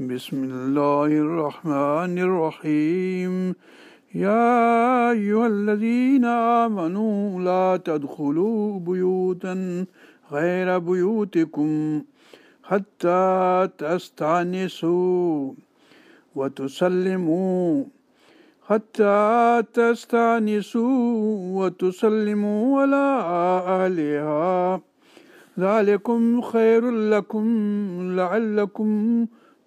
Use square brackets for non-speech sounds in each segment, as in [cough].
بسم الله الرحمن الرحيم يا أيها الذين آمنوا لا تدخلوا بيوتا غير بيوتكم حتى تستانسوا وتسلموا حتى تستانسوا وتسلموا ولا أهلها ذلكم خير لكم لعلكم تسلموا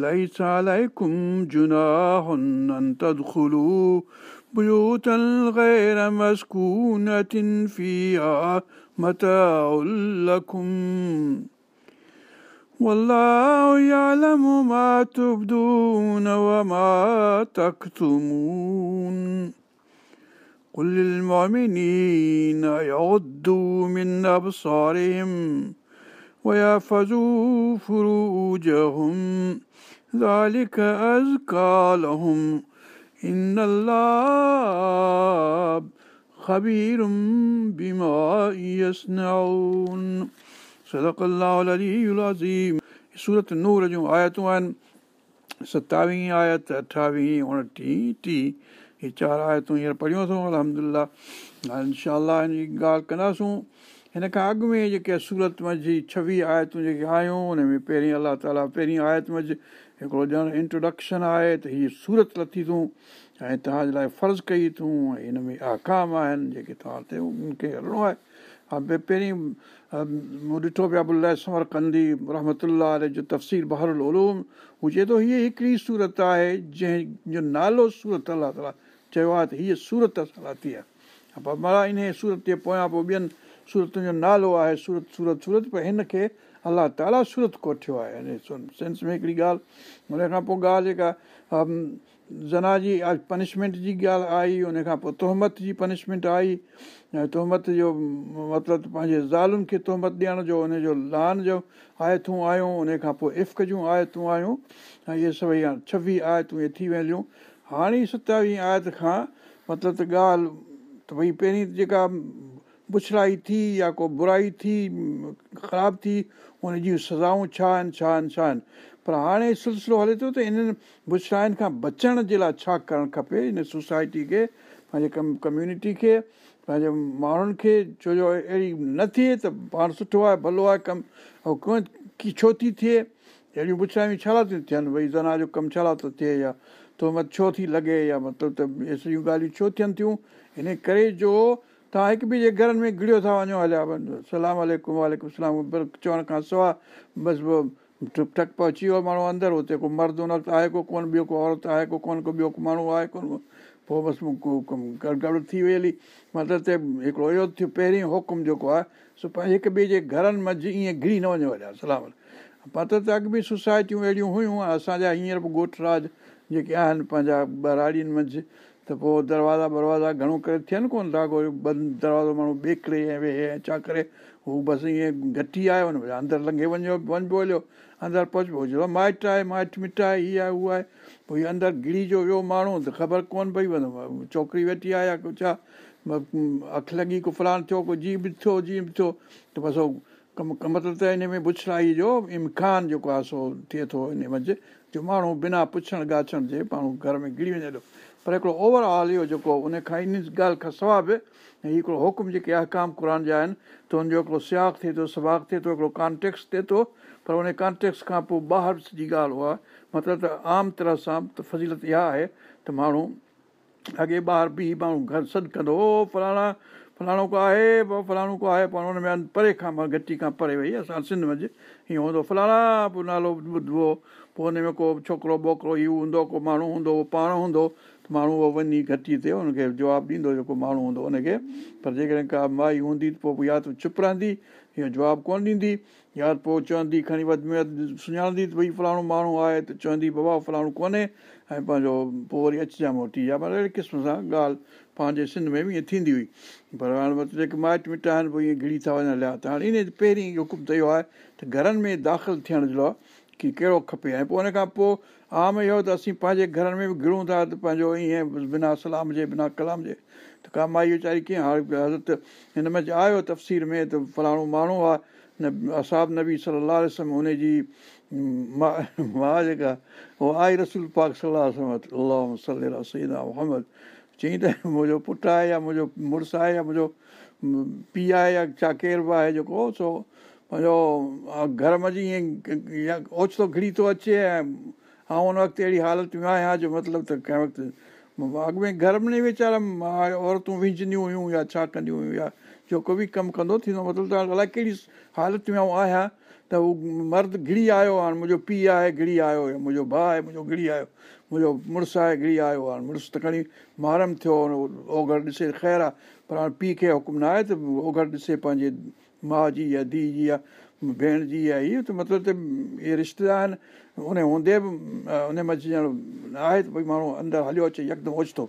ليس عليكم جناح أن تدخلوا بيوتا غير مسكونة فيها متاع لكم والله يعلم ما تبدون وما تكتمون قل للمؤمنين يعدوا من أبصارهم ويحفظوا فروجهم ذلك أزكى لهم إن الله خبير بما يصنعون صدق الله العلي العظيم सूरत नूर जूं आयतूं आहिनि सतावीह आयत अठावीह उणटीह टीह हीअ चारि आयतूं हींअर पढ़ियूं अथऊं अलहमिल्ला انشاءاللہ इनशा हिन जी ॻाल्हि कंदासूं हिन खां अॻु में जेके सूरत मी छवीह आयतूं जेके आहियूं उन में पहिरीं अलाह ताला पहिरीं आयत आयतमि हिकिड़ो ॼण इंट्रोडक्शन आहे त हीअ सूरत लथी अथऊं ऐं तव्हांजे लाइ फर्ज़ु कई अथऊं ऐं हिन में आकाम आहिनि जेके तव्हां ते उनखे हलणो आहे हा भई पहिरीं मूं ॾिठो पिया अबुल समर कंदी रहमत ले जो तफ़सील बहरुल उलूम हू चए थो हीअ हिकिड़ी सूरत आहे जंहिंजो नालो सूरत अलाह ताला चयो आहे त हीअ सूरत असां लाथी आहे पर मां इन सूरत जे पोयां पोइ ॿियनि सूरतुनि जो नालो आहे सूरत सूरत सूरत पर हिन खे अल्ला ताला सूरत कोठियो आहे सेंस में हिकिड़ी ॻाल्हि हुन खां पोइ ॻाल्हि जेका ज़ना जी पनिशमेंट जी ॻाल्हि आई उन खां पोइ तोहमत जी पनिशमेंट आई ऐं तोहमत जो मतिलबु पंहिंजे ज़ालुनि खे तोहमत ॾियण जो उनजो लान जो आयतूं आयूं खां पोइ इफ़क़ जूं आयतूं आयूं ऐं इहे सभई छवीह आयतूं इहे थी वेंदियूं हाणे सतावीह आयत खां मतिलबु त ॻाल्हि त भई पहिरीं जेका पुछड़ाई थी या को बुराई थी ख़राबु थी हुन जूं सज़ाऊं छा आहिनि छा आहिनि छा आहिनि पर हाणे सिलसिलो हले थो त इन्हनि पुछड़ाइनि खां बचण जे लाइ छा करणु खपे इन सोसाइटी खे पंहिंजे कम कम्यूनिटी खे पंहिंजे माण्हुनि खे छो जो अहिड़ी न थिए त पाण सुठो आहे भलो आहे कमु ऐं छो थी थिए अहिड़ियूं पुछड़ायूं छा थियूं थियनि भई ज़ना जो कमु छा थो थिए या तो मत छो थी लॻे या मतिलबु त इहे सॼियूं ॻाल्हियूं छो थियनि थियूं इन करे जो तव्हां हिकु ॿिए जे घरनि में घिड़ियो था वञो हलिया वञो सलाम वालेकुम सलाम चवण खां सवाइ बसि उहो टुक टक पहुची वियो माण्हू अंदरि हुते को मर्द हुन त आहे को कोन ॿियो को औरत आहे को कोन को ॿियो को माण्हू आहे कोन को पोइ बसि गड़गड़ थी वई हली मतिलबु त हिकिड़ो इहो थियो पहिरीं हुकुम जेको आहे सो पंहिंजे हिकु ॿिए जे घरनि मंझि ईअं घिरी न वञो हलिया सलाम मतिलबु त अॻु बि सोसाइटियूं अहिड़ियूं हुयूं असांजा हींअर बि ॻोठ राज जेके आहिनि पंहिंजा ॿरारियुनि मंझि त पोइ दरवाज़ा बरवाज़ा घणो करे थियनि कोन था कोई बंदि दरवाज़ो माण्हू ॿेकिरे वेहे ऐं छा करे हू बसि ईअं घटी ई आयो हुन अंदरि लंघे वञो वञिबो हलियो अंदरु पहुचबो माइटु आहे माइटु मिटु आहे हीअ आहे उहा आहे पोइ हीअ अंदरि जो वियो माण्हू त ख़बर कोन पई वञो छोकिरी वेठी आहे या कुझु छा अखि लॻी को फलान थियो को जीअं बि थियो जीअं बि थियो त बसि हो कमु कमु त हिन में भुछलाई जो इम्कान जेको आहे सो थिए थो हिन मंझि जो माण्हू बिना पुछण ॻाछण जे माण्हू घर में गिरी वञे थो पर हिकिड़ो ओवरऑल इहो जेको उन खां इन ॻाल्हि खां सवाइ बि हिकिड़ो हुकुम जेके अहकाम क़ुर जा आहिनि त हुनजो हिकिड़ो सियाक थिए थो सबाक थिए थो हिकिड़ो कॉन्टेक्स थिए थो पर उन कॉन्टेक्स खां पोइ ॿाहिरि सॼी ॻाल्हि उहा मतिलबु त आम तरह सां त फज़ीलत इहा आहे त माण्हू अॻे ॿाहिरि बि माण्हू घरु सॾु कंदो हो फलाणा फलाणो को आहे फलाणो को आहे पर हुन में परे खां मां घटी खां परे वई असां सिंध में हीअं हूंदो फलाणा पोइ नालो ॿुधो पोइ हुन में को छोकिरो ॿोकिरो इहो हूंदो को माण्हू हूंदो उहो पाण हूंदो माण्हू उहो वञी घटि ते हुनखे जवाबु ॾींदो जेको माण्हू हूंदो हुनखे पर जेकॾहिं का माई हूंदी त पोइ या त चुप रहंदी या जवाबु कोन ॾींदी या त पोइ चवंदी खणी वधि में वधि सुञाणंदी त भई फलाणो माण्हू आहे त चवंदी बाबा फलाणो कोन्हे ऐं पंहिंजो पोइ वरी अचिजां मोटी जा माना अहिड़े क़िस्म सां ॻाल्हि पंहिंजे सिंध में बि ईअं थींदी हुई पर हाणे मतिलबु जेके माइट मिट आहिनि पोइ ईअं घिरी था वञनि हलिया त हाणे इन पहिरीं हुकुम त इहो आहे त घरनि में दाख़िलु थियण जे लाइ की कहिड़ो खपे ऐं पोइ उनखां पोइ आम इहो त असीं पंहिंजे घरनि में बि घिणूं था त पंहिंजो ईअं बिना सलाम जे बिना कलाम जे त का माई वेचारी कीअं हारत हिन में आयो तफ़सीर में त फलाणो माण्हू आहे न असाब नबी सलाह रसम हुनजी माउ जेका उहो आई रसूल पाक सलाहु अलाम मोहम्मद चईं त मुंहिंजो पुटु आहे या मुंहिंजो मुड़ुसु आहे या मुंहिंजो पीउ आहे या चा केर बि आहे जेको सो पंहिंजो घर में जी इएं ओचितो घिरी थो अचे ऐं मां उन वक़्तु अहिड़ी हालत में आहियां जो मतिलबु त कंहिं वक़्तु अॻिमें घर में वीचारा औरतूं विझंदियूं हुयूं या छा कंदियूं हुयूं या जेको बि कमु कंदो थींदो मतिलबु त अलाए कहिड़ी हालत में आऊं आहियां त उहो मर्द घिरी आयो हाणे मुंहिंजो पीउ आहे घिरी आयो मुंहिंजो भाउ आहे मुंहिंजो घिरी आयो मुंहिंजो मुड़ुसु आहे गिरी आयो हाणे मुड़ुसु त खणी मरम थियो ओघर ॾिसे ख़ैरु आहे पर हाणे पीउ खे न आहे त ओघर ॾिसे पंहिंजे माउ जी या धीउ जी आहे भेण जी आहे इहो त मतिलबु त इहे रिश्तेदार आहिनि उन हूंदे बि उनमें ॼण आहे त भई माण्हू अंदरि हलियो अचे यकदमि ओचितो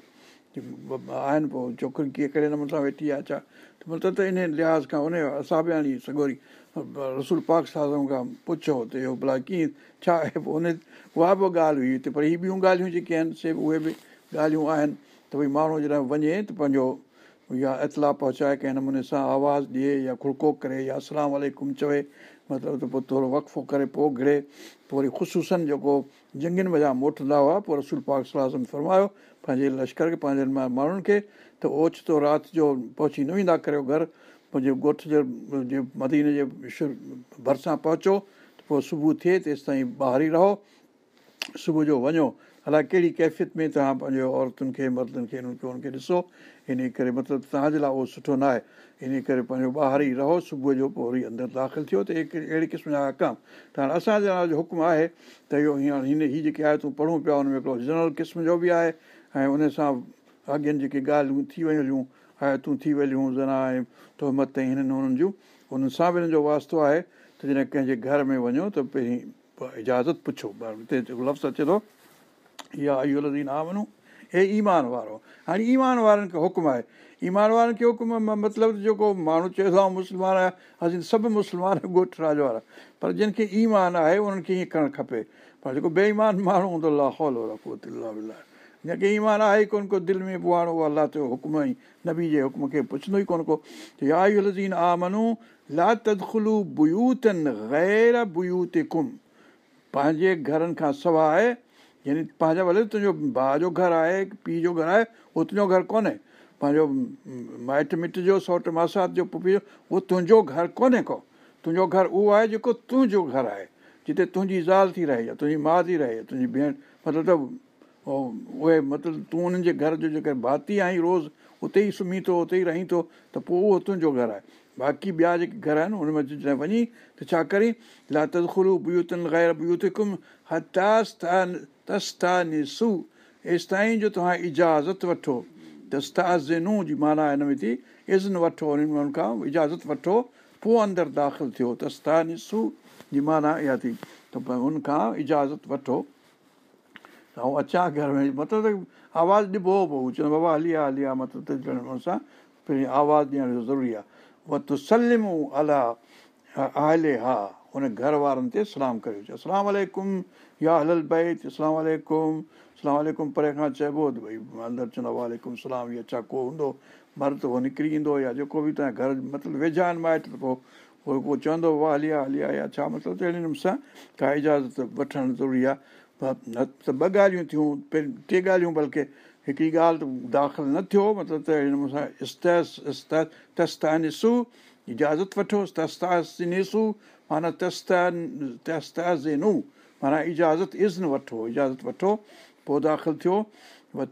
आहिनि पोइ छोकिरियुनि कीअं कहिड़े नमूने सां वेठी आहे छा त मतिलबु त इन लिहाज़ खां उन असां बि हाणे सगोरी रसूल पाक साउनि खां पुछो त इहो भला कीअं छा आहे पोइ उन उहा बि ॻाल्हि हुई पर हीअ ॿियूं ॻाल्हियूं जेके आहिनि से उहे बि ॻाल्हियूं आहिनि त भई माण्हू जॾहिं वञे त पंहिंजो या इतला पहुचाए कंहिं नमूने सां आवाज़ु ॾिए या खुड़को करे या असलाम अलामुम चवे मतिलबु त पोइ थोरो वक़फ़ो करे पोइ घिड़े पोइ वरी ख़ुशूसनि जेको जंगियुनि वजा मोटंदा हुआ पोइ रसूल पाक सलाहु फरमायो पंहिंजे लश्कर खे पंहिंजे माण्हुनि खे त ओचितो राति जो पहुची न वेंदा करियो घर पंहिंजे ॻोठ जे मदीन जे भरिसां पहुचो त पोइ सुबुह थिए तेसिताईं ॿाहिरि ई रहो सुबुह जो वञो अलाए कहिड़ी कैफ़ियत में तव्हां पंहिंजो औरतुनि खे मर्दनि खे खे हुनखे ॾिसो इन करे मतिलबु तव्हांजे लाइ उहो सुठो न आहे इन करे पंहिंजो ॿाहिरि ई रहो सुबुह जो पोइ वरी अंदरि दाख़िलु थियो त अहिड़े क़िस्म जा कमु त हाणे असांजे लाइ जो हुकुमु आहे त इहो हींअर हिन हीअ जेके आहे तूं पढ़ूं पिया हुनमें हिकिड़ो जनरल क़िस्म जो बि आहे ऐं उन सां अॻियां जेके ॻाल्हियूं थी वियूं आयतूं थी वियल ज़रा ऐं तोहमत ऐं हिननि हुननि जूं हुननि सां बि हिन जो वास्तो आहे त जॾहिं कंहिंजे घर में वञो त पहिरीं इजाज़त पुछो हिते लफ़्ज़ु अचे थो या आयुल आमनू इहे ईमान वारो हाणे ईमान वारनि खे हुकुम आहे ईमान वारनि खे हुकुम मतिलबु जेको माण्हू चए थो मुस्लमान असी सभु मुस्लमान ॻोठ राज वारा पर जिन खे ईमान आहे उन्हनि खे ईअं करणु खपे पर जेको बेईमान माण्हू हूंदो लाहौलो रखो या की ईमान आहे ई कोन्ह को दिलि में अलातो हुकम ई नबी जे हुकम खे पुछंदो ई कोन्ह कोन आ पंहिंजे घरनि खां सवाइ यानी पंहिंजा भले तुंहिंजो भाउ जो घरु आहे पीउ जो घरु आहे उहो तुंहिंजो घरु कोन्हे पंहिंजो माइट मिट जो सौट मासात जो पुपी जो उहो तुंहिंजो घरु कोन्हे को तुंहिंजो घरु उहो आहे जेको तुंहिंजो घरु आहे जिते तुंहिंजी ज़ाल थी रहे या तुंहिंजी माउ थी रहे तुंहिंजी भेण मतिलबु त उहे मतिलबु तूं उन्हनि जे घर जो जेके भाती आहीं रोज़ु उते ई सुम्ही थो उते ई रही थो त पोइ उहो तुंहिंजो घरु आहे बाक़ी ॿिया जेके घर आहिनि उन में जॾहिं वञी त छाकाणि लात ख़ुरू बियूं तियूं थिकुम हथ तस्ता नि ताईं जो तव्हां इजाज़त वठो दस्ताज़ेनू जी माना हिन में थी इज़न वठो माण्हुनि खां इजाज़त वठो पोइ अंदरि दाख़िलु थियो दस्ता नि जी माना इहा थी त हुनखां इजाज़त वठो ऐं अचां घर में मतिलबु आवाज़ु ॾिबो पोइ हू चवंदो बाबा हली आहे हली आहे मतिलबु सां आवाज़ु ॾियणु ज़रूरी आहे अला आले हा हुन घर वारनि ते सलाम करे अचे सलामकुम या हलल भाईकुम सलामकु परे खां चइबो त भई अंदरि चवंदो वेकुम सलाम छा को हूंदो मर्द उहो निकिरी ईंदो या जेको बि तव्हांजे घर मतिलबु वेझा आहिनि माइट पोइ उहो चवंदो वाह हली आ हली आ या छा मतिलबु अहिड़े नमूने सां काई इजाज़त वठणु ज़रूरी आहे त ॿ ॻाल्हियूं थियूं टे ॻाल्हियूं बल्कि हिकिड़ी ॻाल्हि त दाख़िल न थियो मतिलबु इजाज़त वठो माना त्यज़ेनू माना इजाज़त इज़न वठो इजाज़त वठो पोइ दाख़िलु थियो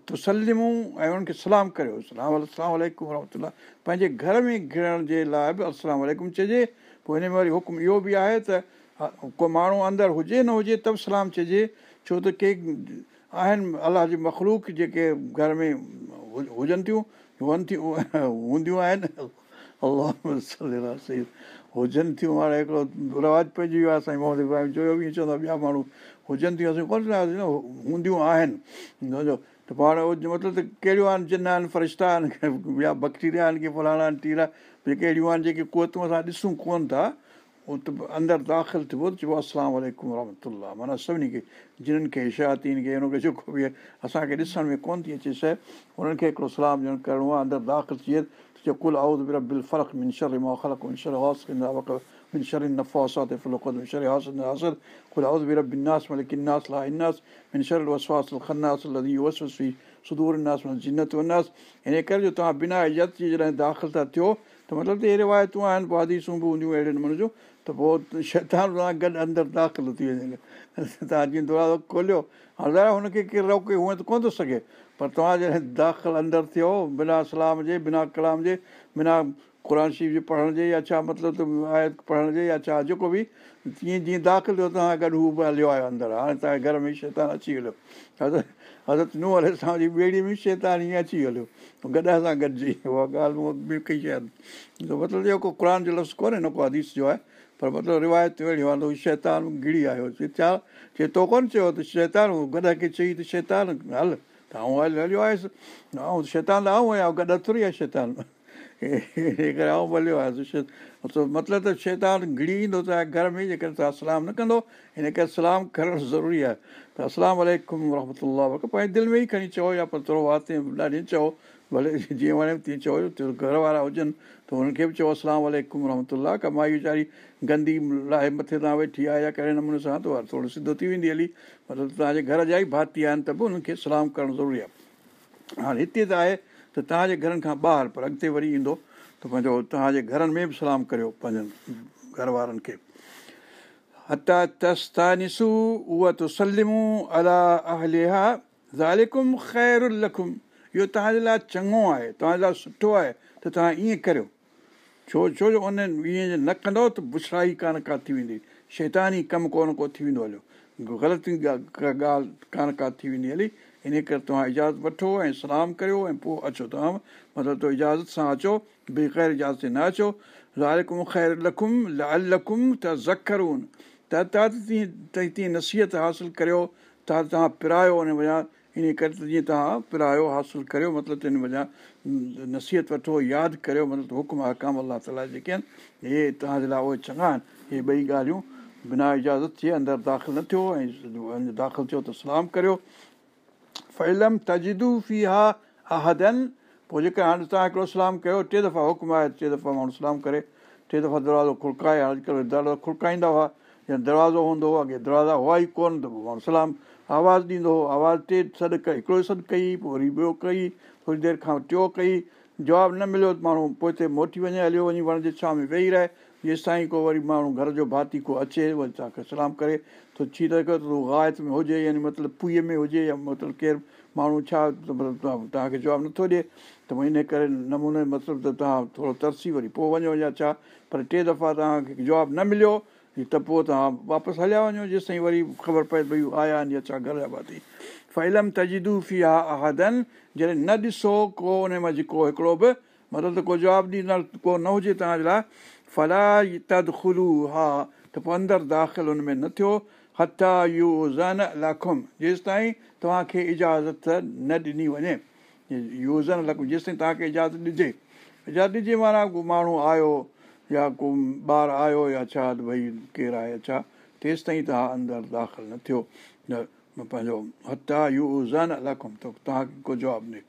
त ऐं उन्हनि खे सलाम करियो सलाम करियोकुम वरमत पंहिंजे घर में घिरण जे लाइ बि अलकुम चइजे पोइ हिन में वरी हुकुम इहो बि आहे त को माण्हू अंदरि हुजे न हुजे त बि सलाम चइजे छो त के आहिनि अलाह जी मखलूक जेके घर में हुजनि थियूं हुअनि थियूं हूंदियूं आहिनि [laughs] अलाह हुजनि थियूं हाणे हिकिड़ो रवाजु पइजी वियो आहे साईं मोहम्मद जो बि चवंदो आहे ॿिया माण्हू हुजनि थियूं असां कोन चवंदासीं न हूंदियूं आहिनि सम्झो त पोइ हाणे मतिलबु कहिड़ियूं आहिनि जिन आहिनि फरिश्ता आहिनि ॿिया बख़्तीरिया आहिनि फलाणा आहिनि टीरा भई कहिड़ियूं आहिनि जेके कुवतूं असां ॾिसूं कोन था उहो त अंदरि दाख़िल थिबो त चइबो असलाम वलकुम वरहमत ला सभिनी खे जिन्हनि खे शायतीन खे हुनखे जेको बि असांखे ॾिसण में कोन थी अचे शइ हुननि खे हिकिड़ो सलाम ॾियणु करिणो आहे अंदरि दाख़िलु थिए يقول أعوذ برب الفلق من شر ما خلق ومن شر غاسق إذا وقب من شر النفاثات في العقد من شر حاسد إذا حسد قل أعوذ برب الناس ملك الناس لا الناس من شر الوسواس الخناس الذي يوسوس في صدور الناس من الجنة والناس يعني करे जो तव्हां बिना इजाज़त जे जॾहिं दाख़िल था त मतिलबु त इहे रिवायतूं आहिनि पोइ आदीसूं बि हूंदियूं अहिड़े नमूने जूं त पोइ शैतान गॾु अंदरु दाख़िल थी वञनि तव्हां जीअं दौरा खोलियो हाणे हुनखे केरु रोके हुअं त कोन्ह थो सघे पर तव्हां जॾहिं दाख़िल अंदरि थियो बिना सलाम जे बिना कलाम जे बिना क़ुर शीफ़ जे पढ़ण जे या छा मतिलबु आयत पढ़ण जे या छा जेको बि जीअं जीअं दाख़िलु थियो तव्हां गॾु हू बि हलियो आहे अंदरु हाणे तव्हांजे घर में शैतान अची वियो हज़रत अल सां जी ॿेड़ी शैतान ईअं अची हलियो गॾु सां गॾिजी उहा ॻाल्हि ॿी कई मतिलबु जेको क़ुर जो लफ़्ज़ु कोन्हे न को हदीस जो आहे पर मतिलबु रिवायत अहिड़ी आहे शैतान गिरी आयो छा तो कोन चयो त शैतान गॾ खे चई त शैतान हल त आऊं हल हलियो आयुसि ऐं शैतान आऊं आहियां गॾु हथुरी आहे शैतान [laughs] करे आऊं हलियो आहे मतिलबु त शैतान घिरी ईंदो त घर में जेकॾहिं तव्हां सलाम न कंदो हिन करे सलाम करणु ज़रूरी आहे त असलाम वलकुम वरहमत लाह पंहिंजे दिलि में ई खणी चओ या थोरो वात चओ भले जीअं वणे तीअं चओ घर वारा हुजनि त हुननि खे बि चओ असलामकुम वरमत उल्हा कमाई वीचारी गंदी लाइ मथे तव्हां वेठी आहे या कहिड़े नमूने सां त थोरो सिधो थी वेंदी हली मतिलबु तव्हांजे घर जा ई भाती आहिनि त बि हुननि खे सलाम करणु ज़रूरी आहे हाणे हिते त आहे त तव्हांजे घरनि खां ॿाहिरि पर अॻिते वरी ईंदो त पंहिंजो तव्हांजे घरनि में बि सलाम करियो पंहिंजनि घर वारनि खे तव्हांजे लाइ चङो आहे तव्हांजे लाइ सुठो आहे त तव्हां ईअं करियो छो छो जो उन ईअं न कंदो त बुछड़ाई कान का थी वेंदी शैतानी कमु कोन को थी वेंदो हलियो ग़लति ॻाल्हि कान का थी वेंदी हली इन करे तव्हां इजाज़त वठो ऐं सलाम करियो ऐं पोइ अचो तव्हां मतिलबु त इजाज़त सां अचो बेखैर इजाज़त ते न अचो ख़ैर लखुम अल लखुम त ज़खरून त तीअं तीअं नसीहत हासिलु करियो त तव्हां पिरायो हुन वञा इन करे त जीअं तव्हां पिरायो हासिलु करियो मतिलबु त हिन वञा नसीहत वठो यादि करियो मतिलबु हुकुम हकाम अलाह ताला जेके आहिनि इहे तव्हांजे लाइ उहे चङा आहिनि इहे ॿई ॻाल्हियूं बिना इजाज़त थिए अंदरि दाख़िलु न थियो ऐं दाख़िलु थियो त सलाम करियो फैलम तजदूफ़ी हा अहदन पोइ जेके हाणे तव्हां हिकिड़ो सलाम कयो टे दफ़ा हुकुम आहे टे दफ़ा माण्हू सलाम करे टे दफ़ा दरवाज़ो खुड़काए अॼुकल्ह दरवाज़ो खुड़काईंदा हुआ या दरवाज़ो हूंदो हुओ अॻे दरवाज़ा हुआ ई कोन त पोइ माण्हू सलाम आवाज़ु ॾींदो हुओ आवाज़ु टे सॾु कई हिकिड़ो ई सॾु कई पोइ वरी ॿियो कई थोरी देरि खां टियों कई जवाबु न मिलियो त माण्हू पोइ हिते मोटी वञे हलियो वञी वण जे छा में वेही रहे जेसि ताईं को वरी माण्हू घर जो भाती को अचे वरी तव्हांखे सलाम करे थो छी त कयो तू गायत में हुजे यानी मतिलबु पुईअ में हुजे या मतिलबु केरु माण्हू छा मतिलबु तव्हांखे जवाबु नथो ॾिए त भई इन करे नमूने मतिलबु त तव्हां थोरो तरसी वरी पोइ वञो या छा पर टे दफ़ा तव्हांखे जवाबु न मिलियो त पोइ तव्हां वापसि हलिया वञो जेसि ताईं वरी ख़बर पए भई आया आहिनि या छा घर जा भाती फैलम आहे फीहादन जॾहिं न ॾिसो को उन मां जेको हिकिड़ो बि मतिलबु त को जवाबु ॾींदड़ को न हुजे तव्हांजे लाइ फलाई ई तद खुलू हा त पोइ अंदरि दाख़िल हुन में न थियो हथु आहे यूज़न लाखुम जेसिताईं तव्हांखे इजाज़त न ॾिनी वञे यू ज़न लखुम जेसिताईं तव्हांखे इजाज़त ॾिजे इजाज़त ॾिजे माना को माण्हू आयो या को ॿार आयो या छा त भई केरु आहे या छा तेसिताईं तव्हां अंदरि दाख़िल न थियो पंहिंजो हथा यू ज़न लखुम त तव्हांखे को जवाबु ॾिए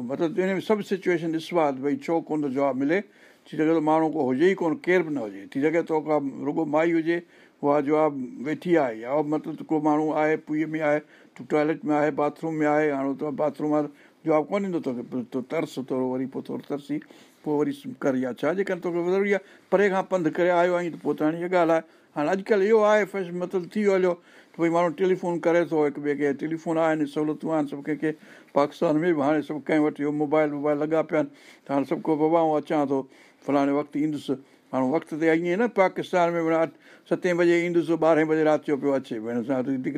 मतिलबु इन में सभु सिचुएशन ॾिसो आहे भई छो कोन थो जवाबु मिले थी सघे थो माण्हू को हुजे ई कोन केर बि न हुजे थी सघे थो का रुगो माई हुजे उहा जवाबु वेठी आहे या मतिलबु को माण्हू आहे पूअ में आहे तूं टॉयलेट में आहे बाथरूम में आहे हाणे त बाथरूम वारो जवाबु कोन ॾींदो तोखे तो तरस थोरो वरी पोइ थोरो तरसी पोइ वरी कर या छा करे तोखे ज़रूरी आहे परे खां पंधु करे आयो आहीं त पोइ त हाणे इहा ॻाल्हि आहे हाणे अॼुकल्ह इहो आहे फैशन मतिलबु थी वियो हलियो त भई माण्हू टेलीफ़ोन करे थो हिक ॿिए खे टेलीफोन आहिनि सहूलियतूं आहिनि सभु कंहिंखे पाकिस्तान में बि हाणे सभु कंहिं वटि इहो मोबाइल वोबाइल लॻा पिया आहिनि त हाणे सभु को बाबा अचां थो फलाणे वक़्तु ईंदुसि माण्हू वक़्त ते ईअं न पाकिस्तान में माना सते बजे ईंदुसि ॿारहें बजे राति जो पियो अचे भेण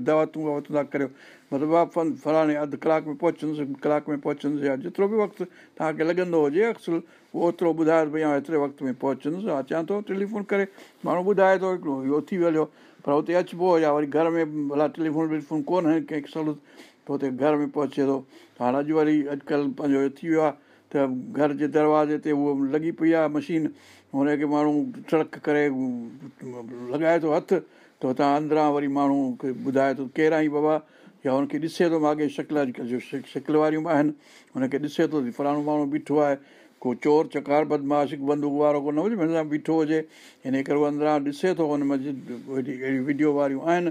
दवातूं वावतूं था करियो मतिलबु फलाणे अधु कलाक में पहुचंदुसि कलाक में पहुचंदुसि या जेतिरो बि वक़्तु तव्हांखे लॻंदो हुजे उहो ओतिरो ॿुधायो भई हेतिरे वक़्त में पहुचंदुसि अचां थो टेलीफ़ोन करे माण्हू ॿुधाए थो हिकिड़ो इहो थी वियो हलियो पर हुते अचिबो या वरी घर में भला टेलीफोन वेलीफोन कोन कोन्हे कंहिंखे सहुलियत त हुते घर में पहुचे थो हाणे अॼु वरी अॼुकल्ह पंहिंजो थी वियो आहे त घर जे दरवाज़े ते उहो लॻी पई आहे मशीन हुन खे माण्हू सड़क करे लॻाए थो हथु त हुतां अंदरां वरी माण्हू खे ॿुधाए थो केरु आई बाबा या हुनखे ॾिसे थो माॻे शिकल अॼुकल्ह वारियूं बि आहिनि हुनखे ॾिसे थो फलाणो माण्हू बीठो आहे को चोर चकार बदमासिक बंदूक वारो को न हुजे हिन सां बीठो हुजे हिन करे उहो अंदरां ॾिसे थो हुन में अहिड़ी वीडियो वारियूं आहिनि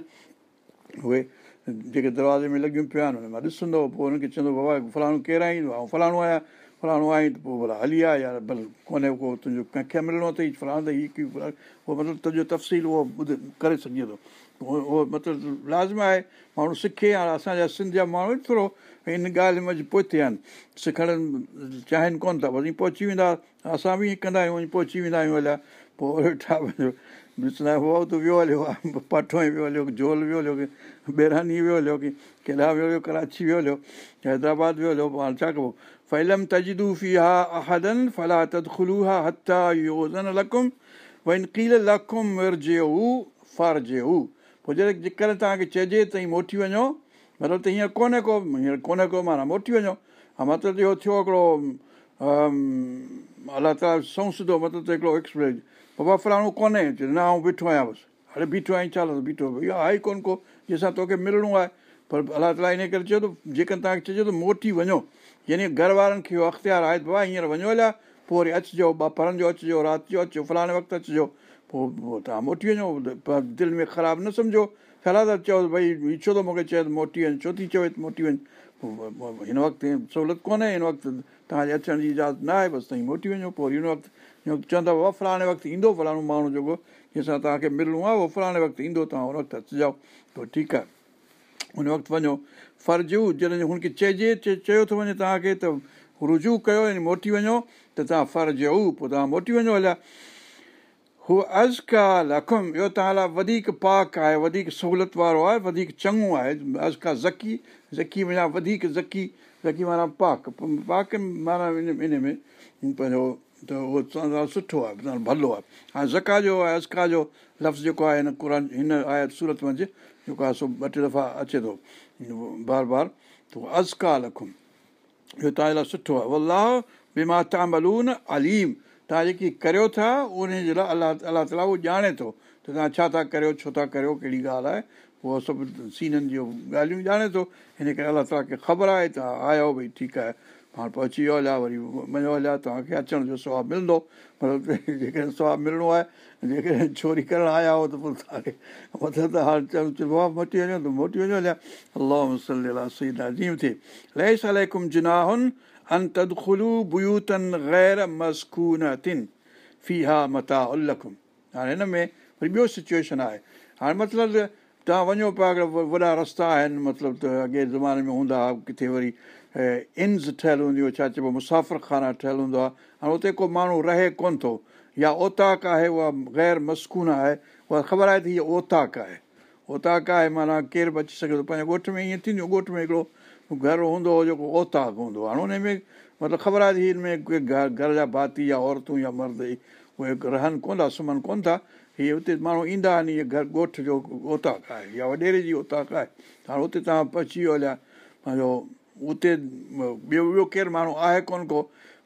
उहे जेके दरवाज़े में लॻियूं पियूं आहिनि हुन मां ॾिसंदो पोइ हुनखे चवंदो बाबा फलाणो केरु आई आहे ऐं फलाणो आहियां फलाणो आहे त पोइ भला हली आहे यार भले कोन्हे को तुंहिंजो कंहिंखे मिलणो अथई हीअ की उहो मतिलबु तुंहिंजो तफ़सील उहो ॿुध करे सघिजे थो उहो मतिलबु लाज़मा आहे माण्हू सिखे हाणे असांजा सिंध जा माण्हू ई थोरो हिन ॻाल्हि में अॼु पोइ पहुचे आहिनि सिखण चाहिनि कोन्ह था वरी पहुची वेंदा असां बि ईअं कंदा आहियूं वञी पहुची वेंदा आहियूं हलिया पोइ वेठा छा ॾिसंदा उहो त वियो हलियो आहे पाठो ई वियो हलियो झोल वियो हलियो की बेरानी वियो हलियो की केॾा वियो हलियो कराची वियो हलियो हैदराबाद वियो हलियो पोइ हाणे छा कबो पोइ जेकर तव्हांखे चइजे त ई मोटी वञो मतिलबु त हीअं कोन्हे को हींअर कोन्हे को माना मोटी वञो हा मतिलबु इहो थियो हिकिड़ो अलाह ताला सौस मतिलबु त हिकिड़ो एक्सप्रेस बाबा फलाणो कोन्हे चए न आऊं बीठो आहियां बसि हाणे बीठो आहीं छा बीठो इहो आहे ई कोन्ह को जंहिंसां तोखे मिलणो आहे पर अलाह ताला इन करे चयो त जेकॾहिं तव्हांखे चइजे त मोटी वञो यानी घर वारनि खे इहो अख़्तियार आहे त भाउ हींअर वञो हलिया पोइ वरी अचिजो ॿ परनि जो अचिजो राति जो अचिजो फलाणे वक़्तु अचिजो पोइ तव्हां मोटी वञो दिलि में ख़राबु न सम्झो फला त चयो भई छो थो मूंखे चए त मोटी वञ छो थी चवे त मोटी वञो हिन वक़्तु सहूलियत कोन्हे हिन वक़्तु तव्हांजे अचण जी इजाज़त न आहे बसि तव्हां मोटी वञो पोइ वरी हिन वक़्तु चवंदा फलाणे वक़्तु ईंदो फलाणो माण्हू जेको जंहिंसां तव्हांखे मिलणो आहे उहो फलाणे वक़्तु ईंदो तव्हां हुन वक़्तु अचिजो पोइ ठीकु आहे हुन वक़्तु वञो फर्ज़ु जॾहिं हुनखे चइजे चइ चयो थो वञे तव्हांखे त रुजू कयो यानी मोटी वञो त तव्हां फ़र्ज़ु पोइ तव्हां मोटी वञो हलिया हू अज़ का लखुम इहो तव्हां लाइ वधीक पाक आहे वधीक सहूलियत वारो आहे वधीक चङो आहे अज़ का ज़की ज़की माना वधीक ज़की ज़की माना पाक पाक माना इन इन में पंहिंजो त उहो सुठो आहे भलो आहे हाणे ज़का जो आहे अज़का जो लफ़्ज़ु जेको आहे हिन क़ुर हिन सूरत मंझि जेको आहे सो ॿ टे दफ़ा अचे थो बार बार त अज़का लखुम इहो तव्हांजे लाइ सुठो आहे अलाह तां बलून अलीम तव्हां जेकी करियो था उन जे लाइ अलाह अलाह ताला उहो ॼाणे थो त तव्हां छा था करियो छो था करियो कहिड़ी ॻाल्हि आहे उहो सभु सीननि जूं ॻाल्हियूं ॼाणे थो हिन करे अलाह ताला खे ख़बर आहे त आहियो भई ठीकु आहे पोइ अची वियो हलिया वरी वञो हलिया तव्हांखे अचण जो सुवाब मिलंदो पर [laughs] जेकॾहिं चोरी करणु आया हो त पोइ हाणे मोटी वञो त मोटी वञो हिन में वरी ॿियो सिचुएशन आहे हाणे मतिलबु तव्हां वञो पिया अगरि वॾा रस्ता आहिनि मतिलबु त अॻे ज़माने में हूंदा हुआ किथे वरी इन्ज़ ठहियलु हूंदी हुई छा चइबो आहे खाना ठहियलु हूंदो आहे हाणे उते को माण्हू रहे कोन थो या ओताक आहे उहा गैर मस्कून आहे उहा ख़बर आहे त हीअ ओताक आहे ओताक आहे माना केरु बि अची सघे थो पंहिंजे ॻोठ में ईअं थींदियूं ॻोठ में हिकिड़ो घरु हूंदो हुओ जेको ओताक हूंदो हुओ हाणे उनमें मतिलबु ख़बर आहे त हिन में घर जा भाती या औरतूं या मर्द ई उहे रहनि कोन था सुम्हनि कोन था हीअ उते माण्हू ईंदा आहिनि इहे घर ॻोठ जो ओताक आहे या वॾेरे जी ओताक आहे हाणे उते तव्हां अची वियो हलिया पंहिंजो उते ॿियो ॿियो केरु माण्हू आहे कोनि को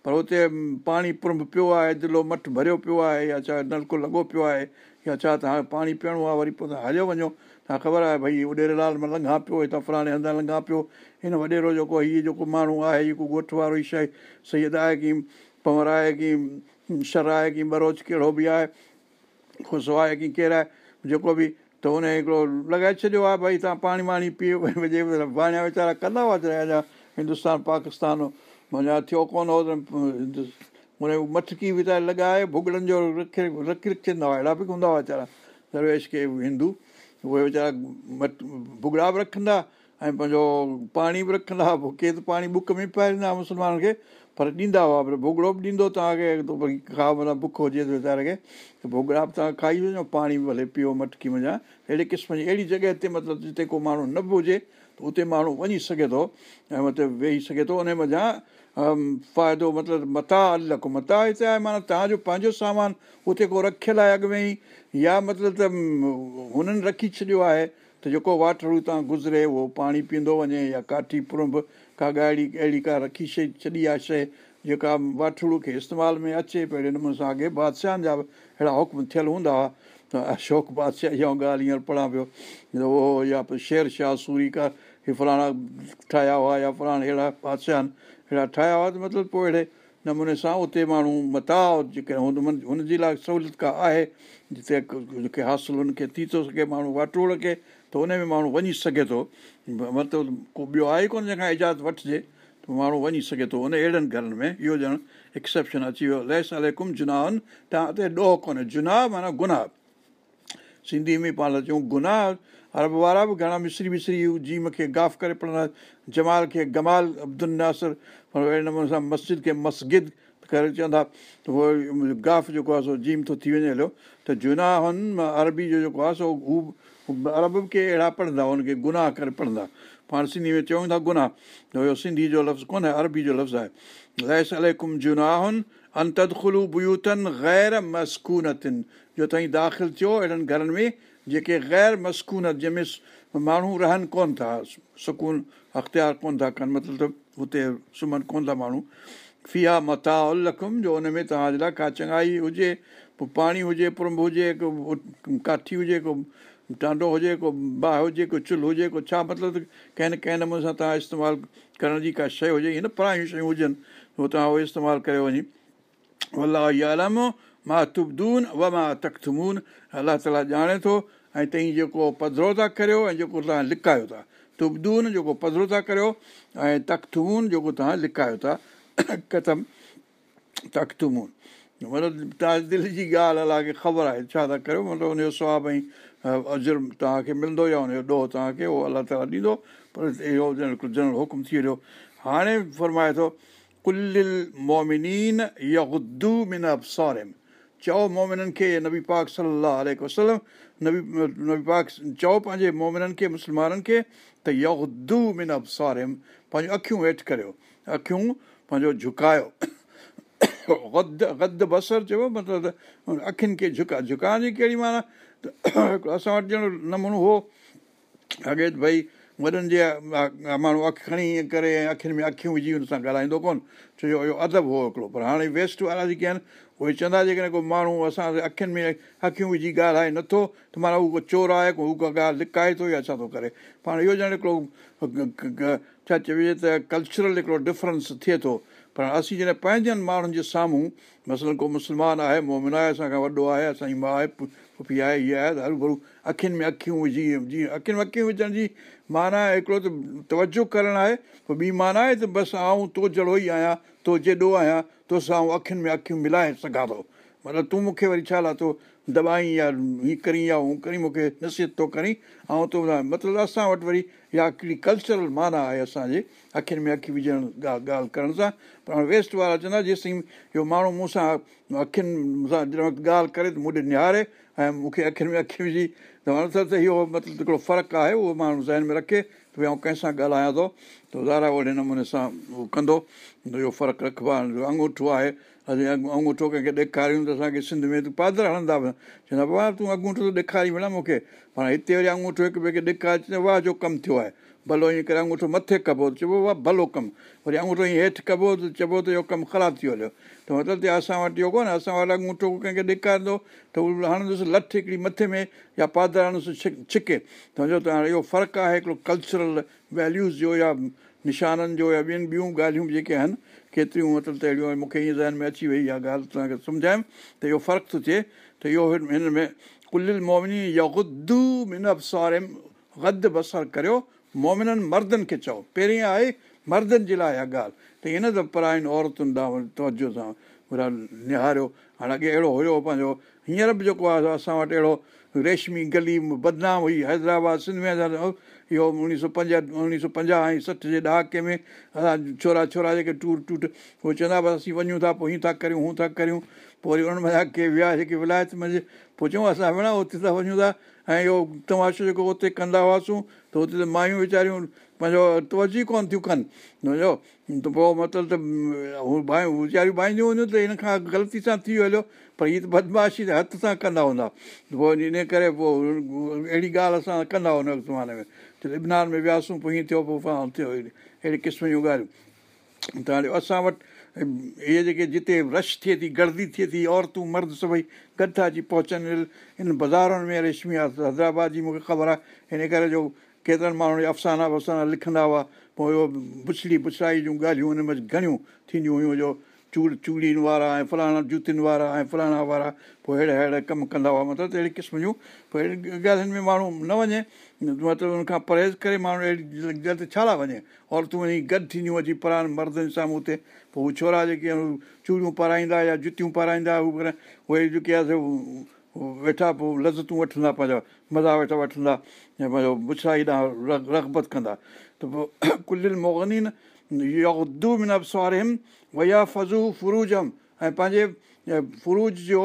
पर उते पाणी पुरब पियो आहे दिलो मठ भरियो पियो आहे या छा नलको लॻो पियो आहे या छा तव्हां पाणी पीअणो आहे वरी पोइ तव्हां हलियो वञो तव्हां ख़बर आहे भई लाल में लंघा पियो हितां फलाणे हंधि लंघा पियो हिन वॾेरो जेको हीअ जेको माण्हू आहे हीअ को ॻोठ वारो ई शइ सैद आहे की पंवर आहे की शर आहे की बरोच कहिड़ो बि आहे ख़ुशि आहे की केरु आहे जेको बि त हुन हिकिड़ो लॻाए छॾियो आहे भई तव्हां पाणी वाणी पीओ बाणिया वीचारा कंदा हुआ अञा हिंदुस्तान पाकिस्तान माना थियो कोन हो हुन मथकी वीचारे लॻाए भुगड़नि जो रखे रखी रखंदा हुआ अहिड़ा बि हूंदा हुआ वीचारा दरवेश के हिंदू उहे वीचारा मट भुगड़ा बि रखंदा ऐं पंहिंजो पाणी बि रखंदा हुआ के त पाणी बुक में पाईंदा मुस्लमान खे पर ॾींदा हुआ पर भुगड़ो बि ॾींदो तव्हांखे भई खाउ माना बुख हुजे थो वीचारे खे त भुगड़ा बि तव्हां खाई वञो पाणी भले पीओ मटकी वञा अहिड़े क़िस्म जी अहिड़ी जॻह ते मतिलबु जिते को माण्हू न बि हुजे त उते माण्हू वञी सघे थो ऐं मतिलबु वेही सघे थो उन वञा फ़ाइदो मतिलबु मता अलक मता हिते आहे माना तव्हांजो पंहिंजो सामान हुते को रखियल आहे अॻु में ई या मतिलबु त हुननि रखी छॾियो आहे त जेको वाटर हुतां गुज़िरे उहो पाणी पीअंदो वञे या काठी पुरंब का ॻाड़ी अहिड़ी का रखी छॾी छॾी आहे शइ जेका वाठड़ू खे इस्तेमाल में अचे पियो अहिड़े नमूने सां अॻे बादशाहनि जा अहिड़ा हुकुम थियल हूंदा हुआ त अशोक बादशाह इहा ॻाल्हि हींअर पढ़ां पियो उहो या शेर शाह सूरी का हे फलाणा ठाहिया हुआ या फलाणा अहिड़ा बादशाह अहिड़ा ठाहिया हुआ त मतिलबु पोइ अहिड़े नमूने सां उते माण्हू मता जेके हुननि हुनजी लाइ सहूलियत का आहे जिते हासिलु हुनखे थी थो सघे माण्हू वाठड़ू खे त हुन में माण्हू वञी सघे थो मतिलबु को ॿियो आहे कोन जंहिंखां इजाज़त वठिजे त माण्हू वञी सघे थो उन अहिड़नि घरनि में इहो ॼण एक्सेप्शन अची वियो लैस अलेकुम जुनाहनि तव्हां हिते ॾोह कोन्हे जुनाह माना गुनाह सिंधी में पाण चऊं गुनाह अरब वारा बि घणा मिसरी विसरी जीम खे गाफ़ करे पढ़ंदा जमाल खे गमाल अब्दुल नासिर अहिड़े नमूने सां मस्जिद खे मस्जिद करे चवंदा त उहो गाफ़ जेको आहे सो जीम थो थी वञे हलियो त जुनाहनि अरबी जो जेको आहे सो हू अरब बि के अहिड़ा पढ़ंदा उनखे गुनाह करे पढ़ंदा पाण सिंधी में चऊं था गुनाह त इहो सिंधी जो लफ़्ज़ु कोन्हे अरबी जो लफ़्ज़ु आहे लैस अलकुम जुनाहुनि बुयूतनि ग़ैर मस्कूनतनि जो तव्हां दाख़िलु थियो अहिड़नि घरनि में जेके ग़ैर मसकूनत जंहिंमें माण्हू रहनि कोन था सुकून अख़्तियार कोन था कनि मतिलबु त हुते सुम्हनि कोन था माण्हू फिया मता उलखुम जो उन में तव्हांजे लाइ का चङाई हुजे पोइ पाणी हुजे पुरंब हुजे को काठी हुजे को टांडो हुजे को बाहि हुजे को चुल्ह हुजे को छा मतिलबु कंहिं न कंहिं नमूने सां तव्हां इस्तेमालु करण जी का शइ हुजे हिन पुराणियूं शयूं हुजनि उहो तव्हां उहो इस्तेमालु कयो वञे अलाह इहा अलाहम मां तुबदून व मां तख़्तमून अलाह ताला ॼाणे थो ऐं तई जेको पधरो था करियो ऐं जेको तव्हां लिकायो था तुबदून जेको पधरो था करियो ऐं तख़्तमून जेको तव्हां लिकायो था [coughs] कतम तख़्तमून मतिलबु तव्हां दिलि जी ॻाल्हि अलाह खे ख़बर आहे छा था करियो मतिलबु हुनजो स्वाब ऐं अज तव्हांखे मिलंदो या हुनजो ॾोहो तव्हांखे उहो अलाह ताला ॾींदो पर इहो जनरल हुकुम थी वियो हाणे फ़रमाए थो कुल अबसारिम चओ मोमिननि खे नबी पाक सलाहु आल वसलम नबी नबी पाक चओ पंहिंजे मोमिननि खे मुस्लमाननि खे त यू मिन अबसारिम पंहिंजूं अखियूं हेठि करियो अखियूं पंहिंजो झुकायो [coughs] गद गद बसर चयो मतिलबु अखियुनि खे झुका झुकाइण जी कहिड़ी माना त असां वटि ॼण नमूनो हो अॻे भई वॾनि जे माण्हू अखि खणी करे ऐं अखियुनि में अखियूं विझी हुन सां ॻाल्हाईंदो कोन छो जो इहो अदब हो हिकिड़ो पर हाणे वेस्ट वारा जेके आहिनि उहे चवंदा जेकॾहिं को माण्हू असां अखियुनि में अखियूं विझी ॻाल्हाए नथो त माना हू को चोर आहे को हू का ॻाल्हि लिकाए थो या छा थो करे पाण इहो ॼण हिकिड़ो छा चइबे त कल्चरल हिकिड़ो डिफ्रेंस थिए थो पर असीं जॾहिं पंहिंजनि माण्हुनि जे साम्हूं मसलनि को मुस्लमान आहे मोहमिन आहे असांखां वॾो आहे असांजी माउ आहे पोइ बि आहे इहा आहे त हरू भरू अखियुनि में अखियूं विझी जीअं अखियुनि में अखियूं विझण जी माना आहे हिकिड़ो त तवजो करणु आहे पोइ ॿी माना आहे त बसि आऊं तो जहिड़ो ई आहियां तो जेॾो आहियां तोसां आऊं अखियुनि में अखियूं मिलाए सघां थो मतिलबु तूं मूंखे वरी छा लाथो दॿाईं या हीअ करी या हू करी मूंखे नसीहत थो करी ऐं तो मतिलबु असां वटि वरी इहा हिकिड़ी कल्चरल माना आहे असांजे अखियुनि में अखियूं विझण ॻाल्हि ॻाल्हि करण सां पर हाणे वेस्ट वारा चवंदा जेसिताईं इहो माण्हू मूंसां अखियुनि सां ॻाल्हि करे त मूं ॾे निहारे ऐं मूंखे अख़ियुनि में अखियूं विझी त वण त इहो मतिलबु हिकिड़ो फ़र्क़ु आहे उहो माण्हू ज़हन में रखे त भई आऊं कंहिंसां ॻाल्हायां थो त ज़ारा ओहिड़े नमूने सां उहो कंदो इहो फ़र्क़ु रखिबो आहे अंगूठो आहे असां अंगूठो कंहिंखे ॾेखारियूं त असांखे सिंध में पादर हणंदा बि चवंदा बाबा तूं अंगूठो त ॾेखारी विञा मूंखे पाण हिते वरी अंगूठो हिकु ॿिए खे ॾेखारे अचनि वाह जो कमु थियो आहे भलो ईअं करे अंगूठो मथे कबो त चइबो वाह भलो कमु वरी अंगूठो ईअं हेठि कबो त चइबो त इहो कमु ख़राबु थी वियो त मतिलबु त असां वटि इहो कोन्हे असां वटि अंगूठो कंहिंखे ॾेखारींदो त उहो हणंदुसि लथु हिकिड़ी मथे में या पादर हणंदुसि छिक छिके त त हाणे इहो फ़र्क़ु आहे हिकिड़ो कल्चरल वैल्यूज़ जो या निशाननि जो या ॿियनि ॿियूं ॻाल्हियूं जेके आहिनि केतिरियूं मतिलबु त अहिड़ियूं आहिनि मूंखे ईअं ज़हन में अची वई इहा ॻाल्हि तव्हांखे सम्झायमि त इहो फ़र्क़ु थो थिए त इहो हिन में कुलियल मोमिनी या ग़ुदू में अबसारे गद बसर करियो मोमिननि मर्दनि खे चओ पहिरीं आहे मर्दनि जे लाइ इहा ॻाल्हि त हिन त पर आहिनि औरतुनि तां तवजो सां पुरा निहारियो हाणे अॻे अहिड़ो हुयो पंहिंजो हींअर बि जेको आहे असां वटि अहिड़ो रेशमी गली बदनाम हुई हैदराबाद सिंध में इहो उणिवीह सौ पंजाहु उणिवीह सौ पंजाह ऐं सठि जे ॾहाके में असां छोरा छोरा जेके टूर टूट उहे चवंदा हुआ असीं वञूं था पोइ हीअं था करियूं हूअं था करियूं पोइ वरी उन्हनि सां के विया जेके विलायत में पोइ चऊं असां वेहण उते था वञूं था ऐं इहो तमाशो जेको उते कंदा हुआसीं हुते त माइयूं वीचारियूं पंहिंजो तवजी कोन थियूं कनि सम्झो त पोइ मतिलबु त हू बाइयूं वीचारियूं बाईंदियूं हूंदियूं त हिन खां ग़लती सां थी वियो हलियो पर हीअ त बदमाशी त हथ सां कंदा हूंदा पोइ इन करे पोइ अहिड़ी ॻाल्हि असां कंदा हुन ज़माने में त इबनान में वियासीं पोइ हीअं थियो पोइ थियो अहिड़े क़िस्म जूं ॻाल्हियूं त हाणे असां वटि इहे जेके जिते रश थिए थी गर्दी थिए थी औरतूं मर्द सभई गॾु था अची पहुचनि इन बाज़ारुनि में रेशमी आहे हैदराबाद जी मूंखे ख़बर आहे हिन करे जो केतिरनि माण्हुनि जा अफ़साना वफ़साना लिखंदा हुआ पोइ उहो बुछड़ी बुछड़ाई जूं ॻाल्हियूं हुन में घणियूं थींदियूं हुयूं जो चूर चूड़ियुनि वारा ऐं फलाणा जूतियुनि वारा ऐं फलाणा वारा पोइ अहिड़ा अहिड़ा कमु कंदा हुआ मतिलबु अहिड़े क़िस्म जूं पोइ अहिड़ी ॻाल्हियुनि में माण्हू न वञे मतिलबु हुन खां परहेज़ करे माण्हू अहिड़ी जल्दी छा था वञे औरतूं वञी गॾु थींदियूं अची पर मर्दनि साम्हूं हुते पोइ हू छोरा जेके आहिनि चूड़ियूं पाराईंदा या जुतियूं पाराईंदा हुआ उहे जेके आहे वेठा पोइ लज़तूं वठंदा पंहिंजा मज़ा वेठा वठंदा या पंहिंजो बुछाई ॾांहुं रगबत कंदा त पोइ कुल्ल मोगनीन या उद्दूबिनम वया फज़ू फ्रूजम ऐं पंहिंजे फ्रूज जो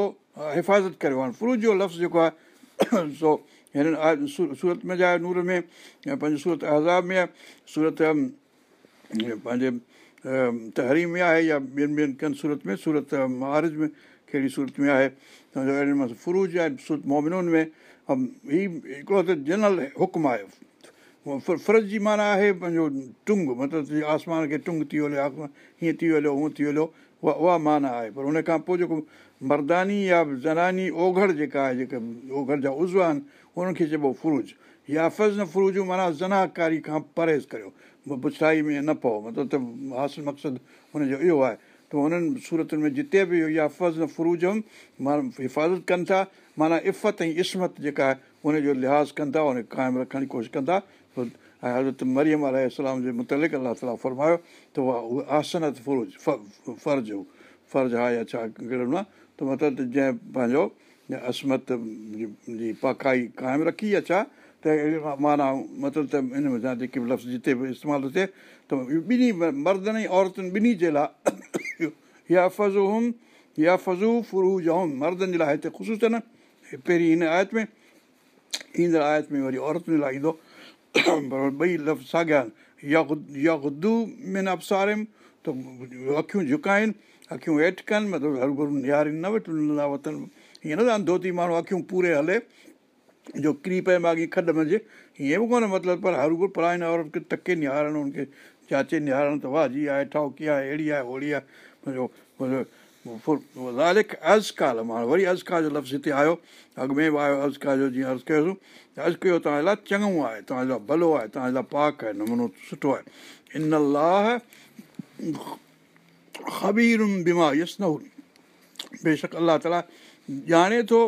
हिफ़ाज़त करियो आहे फ्रूज जो लफ़्ज़ जेको आहे सो हिन सूरत में जा नूर में ऐं पंहिंजे सूरत अज़ाब में आहे सूरत पंहिंजे तहरीम में आहे या ॿियनि ॿियनि कनि सूरत में सूरत मारिज में कहिड़ी सूरत में आहे अहिड़े फ्रूज आहे सूरत मुबिननि में हीउ हिकिड़ो त जनरल हुकुम आहे फ्रज़ जी माना आहे पंहिंजो टुंग मतिलबु आसमान खे टुंग थी हलियो आसमान हीअं थी हलियो हूअं थी हलियो उहा उहा माना आहे पर उनखां पोइ जेको मर्दानी या ज़नानी ओघड़ जेका आहे जेके ओघड़ जा उज़ू आहिनि उनखे चइबो फ्रूज या फर्ज़ न फ्रूज माना ज़नाकारी खां परहेज़ करियो भुछाई में न पओ मतिलबु त हासिलु मक़सदु हुनजो इहो आहे त उन्हनि सूरतुनि में जिते बि इहा फज़ फ्रूज हुउमि माण्हू हिफ़ाज़त कनि था माना इफ़त ऐं इस्मत जेका आहे उनजो लिहाज़ु था उन क़ाइमु रखण जी कोशिशि कंदा ऐं हज़रत मरियम अल जे मुतलिक़ अलाह ताला फ़रमायो त उहा उहे आसनत फ़रूज फ़र्ज़ु हो फर्ज़ु हा या छा कहिड़ो न त मतिलबु जंहिं पंहिंजो अस्मत जी पकाई क़ाइमु रखी या छा त माना मतिलबु त इनमें जेके बि लफ़्ज़ जिते बि इस्तेमालु थो थिए त ॿिन्ही मर्दनि ऐं औरतुनि ॿिन्ही जे लाइ یا فض ہوم یا فضو فرو جا ہوم مرد خوشی تین پہ ان آیت میں آیت میں عورت بھئی لفظ ساگیا گدو میں نبسارے تو اخیو جھکائن اخوی ایٹکن مطلب ہر گر نار نہ دھوتی مو پورے ہلے جو کری پی ماغی کڈ منج یہ بھی کو مطلب پر ہر گر پر اور تکے نار ان کے چاچے نہار تو واہج جیٹ آؤ اڑی آئے اوڑی آ लाल असकाल मां वरी असकाल जो लफ़्ज़ हिते आयो अॻ में बि आयो असका जो जीअं अर्ज़ु कयोसीं त अर्ज़ु कयो तव्हांजे लाइ चङो आहे तव्हांजे लाइ भलो आहे तव्हांजे लाइ पाक आहे नमूनो सुठो आहे इन लाह ख़बीरुनि बीमार यस नूल बेशक अलाह ताला ॼाणे थो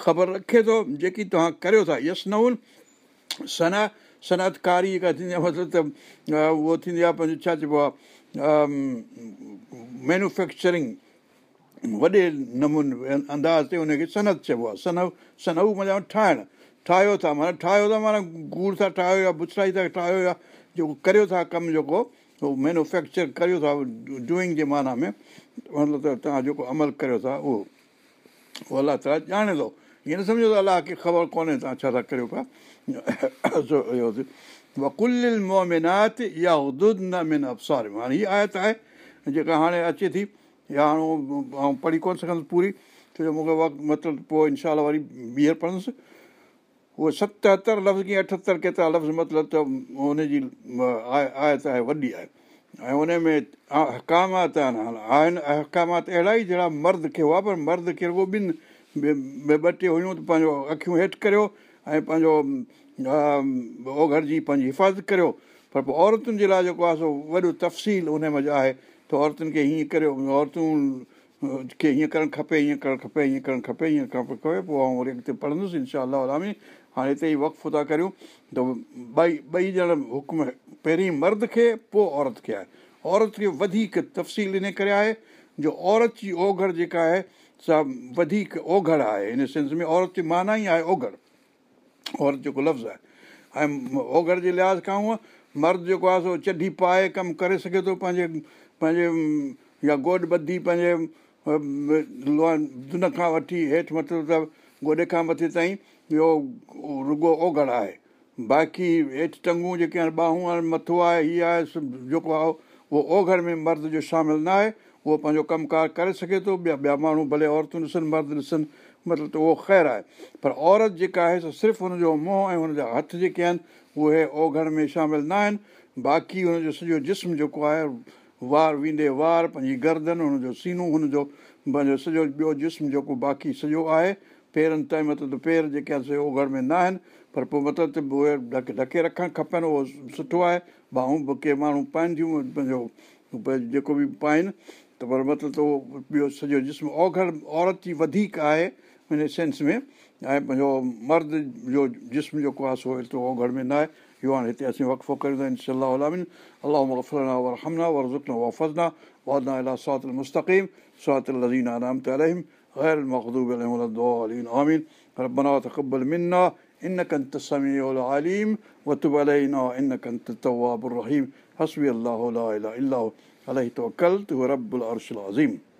ख़बर रखे थो जेकी तव्हां करियो था यस न हुन सना सनतकारी जेका थींदी आहे मतिलबु त उहो थींदी आहे पंहिंजो छा चइबो आहे मैन्युफैक्चरिंग वॾे नमूने अंदाज़ ते उनखे सनत चइबो आहे सन सन मतिलबु ठाहिण ठाहियो था माना ठाहियो था माना गूड़ था ठाहियो या भुछड़ाई था ठाहियो या जेको करियो था कमु जेको उहो मैन्युफैक्चर करियो था डूइंग जे माना में मतिलबु त तव्हां जेको अमल करियो था उहो उहो अलाह ताला ॼाणे थो ईअं न सम्झो त अलाह खे ख़बर कोन्हे तव्हां छा था करियो पिया या मिन हाणे हीअ आयत आहे जेका हाणे अचे थी या हाणे पढ़ी कोन सघंदुसि पूरी छो जो मूंखे वक़्तु मतिलबु पोइ इनशा वरी ॿीहर पढ़ंदुसि उहो सतहतरि लफ़्ज़ कीअं अठहतरि केतिरा लफ़्ज़ मतिलबु त हुनजी आयत आहे वॾी आहे ऐं में अहकामात आहिनि हाणे आहिनि अहकामात अहिड़ा ई जहिड़ा मर्द खे हुआ पर मर्द खे रुॻो ॿिनि ॿ टे हुयूं त पंहिंजो अखियूं हेठि करियो ऐं पंहिंजो ओ घर जी पंहिंजी हिफ़ाज़त करियो पर पोइ औरतुनि जे लाइ जेको आहे सो वॾो तफ़सील उन उनमें आहे त औरतुनि खे हीअं करियो औरतूं खे हीअं करणु खपे हीअं करणु खपे हीअं करणु खपे हीअं करणु खपे पोइ वरी अॻिते पढ़ंदुसि इनशा उलामी हाणे हिते ई वक़फ़ु था करियूं त ॿई ॿई ॼणा हुकुम पहिरीं मर्द खे पोइ औरत खे आहे औरत खे वधीक तफ़सील इन करे आहे जो औरत जी ओघड़ जेका आहे सा वधीक ओघड़ आहे इन सेंस में औरत जी माना ई आहे ओघढड़ औरत जेको लफ़्ज़ु आहे ऐं ओगर जे लिहाज़ खां हूअं मर्दु जेको आहे सो चढ़ी पाए कमु करे सघे थो पंहिंजे पंहिंजे या गोॾु ॿधी पंहिंजे दुनिया खां वठी हेठि मथे त गोॾे खां मथे ताईं इहो रुॻो ओघड़ आहे बाक़ी हेठि टंगू जेके आहिनि ॿाहूं आहिनि मथो आहे हीअ आहे जेको आहे उहो ओघड़ में मर्द जो शामिलु न आहे उहो पंहिंजो कमुकारु करे सघे थो ॿिया ॿिया माण्हू भले औरतूं ॾिसनि मर्द ॾिसनि मतिलबु त उहो ख़ैरु आहे पर औरत जेका आहे सो सिर्फ़ु हुनजो मुंहुं ऐं हुनजा हथ जेके आहिनि उहे ओघण में शामिलु न आहिनि बाक़ी हुनजो सॼो जिस्म जेको आहे वार वेंदे वार पंहिंजी गर्दन हुनजो सीनो हुनजो पंहिंजो सॼो ॿियो जिस्म जेको बाक़ी सॼो आहे पेरनि ताईं मतिलबु पेर जेके आहिनि से ओघण में न आहिनि पर पोइ मतिलबु उहे ढके ढके रखणु खपनि उहो सुठो आहे बाहूं बि के माण्हू पाइनि थियूं पंहिंजो जेको बि पाइनि त पर मतिलबु त ॿियो सॼो जिस्म ओघड़ औरत ई वधीक आहे इन सेंस में ऐं पंहिंजो मर्द जो जिस्म जेको आहे सो ओघड़ में न आहे हिते असीं वक़फ़ो कंदा आहिनि अलावा वज़ना अलाह सवातमस्तीम सवातला रामीना रहीम الا هو عليه توكلت هو رب العرش العظيم